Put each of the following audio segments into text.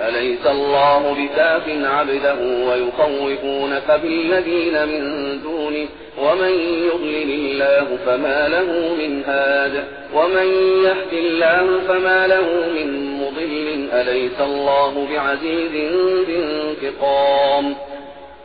أليس الله بكاف عبده ويخوفونك بالذين من دونه؟ ومن يضلل الله فما له من هاد. ومن يهد الله فما له من مضل. أليس الله بعزيز ذي انتقام؟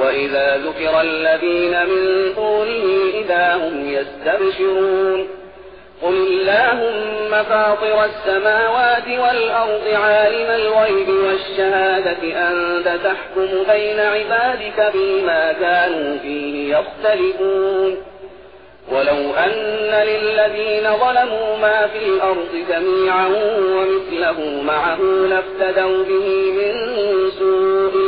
وإذا ذكر الذين من دونه إذا هم يستبشرون قل اللهم فاطر السماوات والأرض عالم الغيب والشهادة أنت تحكم بين عبادك فيما كانوا فيه يختلفون ولو أن للذين ظلموا ما في الأرض جميعا ومثله معه لافتدوا به من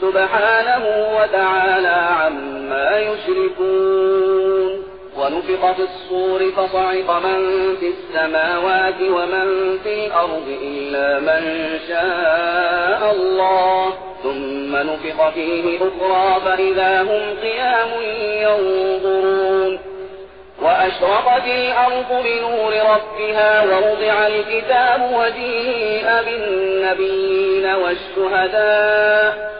سبحانه وتعالى عما يشركون. ونفق في الصور فصعق من في السماوات ومن في الأرض إلا من شاء الله. ثم نفق فيه أخرى فإذا هم قيام ينظرون. وأشرقت الأرض بنور ربها ووضع الكتاب وجيء بالنبيين والشهداء.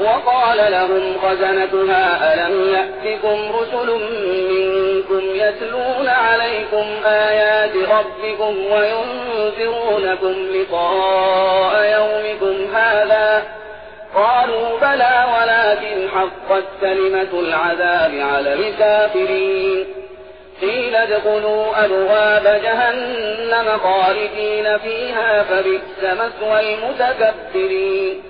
وقال لهم خزنتها ألم يأتكم رسل منكم يتلون عليكم آيات ربكم وينذرونكم لقاء يومكم هذا؟ قالوا بلى ولكن حقت كلمة العذاب على الكافرين. قيل ادخلوا أبواب جهنم خالدين فيها فبئس مثوى المتكبرين.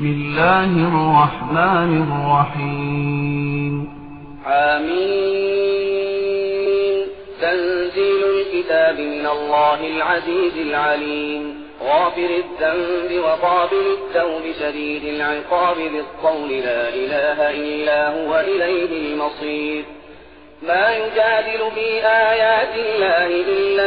بسم الله الرحمن الرحيم. حميم تنزيل الكتاب من الله العزيز العليم. غافر الذنب وقابل التوب شديد العقاب بالقول لا إله إلا هو إليه المصير. ما يجادل في آيات الله إلا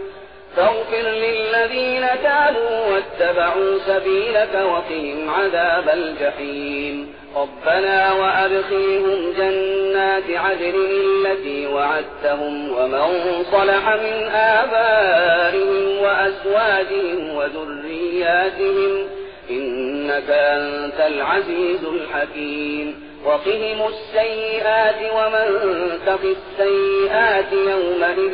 فاغفر للذين تابوا واتبعوا سبيلك وقهم عذاب الجحيم. ربنا وأدخلهم جنات عدن التي وعدتهم ومن صلح من آبائهم وأزواجهم وذرياتهم إنك أنت العزيز الحكيم. وقهم السيئات ومن تق السيئات يومئذ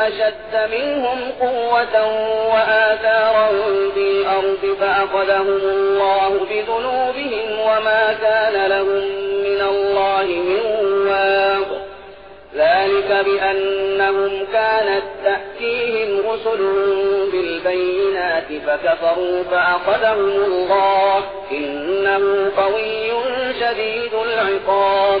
أشد منهم قوة وآثارا في الأرض فأخذهم الله بذنوبهم وما كان لهم من الله من واق. ذلك بأنهم كانت تأتيهم رسلهم بالبينات فكفروا فأخذهم الله. إنه قوي شديد العقاب.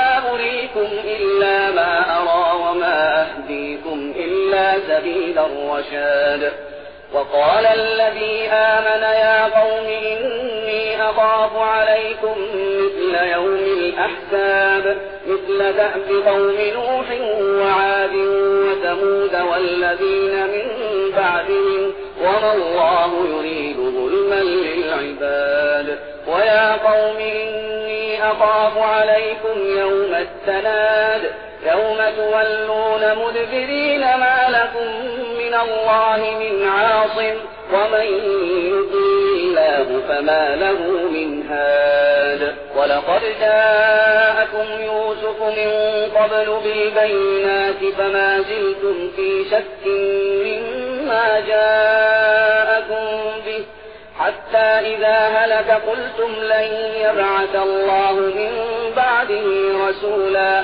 سبيل الرشاد. وقال الذي آمن يا قوم إني أخاف عليكم مثل يوم الأحساب. مثل دأب قوم نوح وعاد وثمود والذين من بعدهم. وما الله يريد ظلما للعباد. ويا قوم إني أخاف عليكم يوم التناد. يوم تولون مدبرين ما لكم من الله من عاصم ومن يضل الله فما له من هاد ولقد جاءكم يوسف من قبل بالبينات فما زلتم في شك مما جاءكم به حتى إذا هلك قلتم لن يبعث الله من بعده رسولا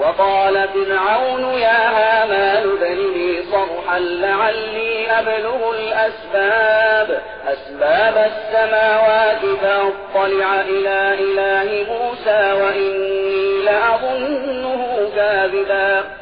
وقال فرعون يا هامان ابن لي صرحا لعلي أبلغ الأسباب. أسباب السماوات فأطلع إلى إله موسى وإني لأظنه كاذبا.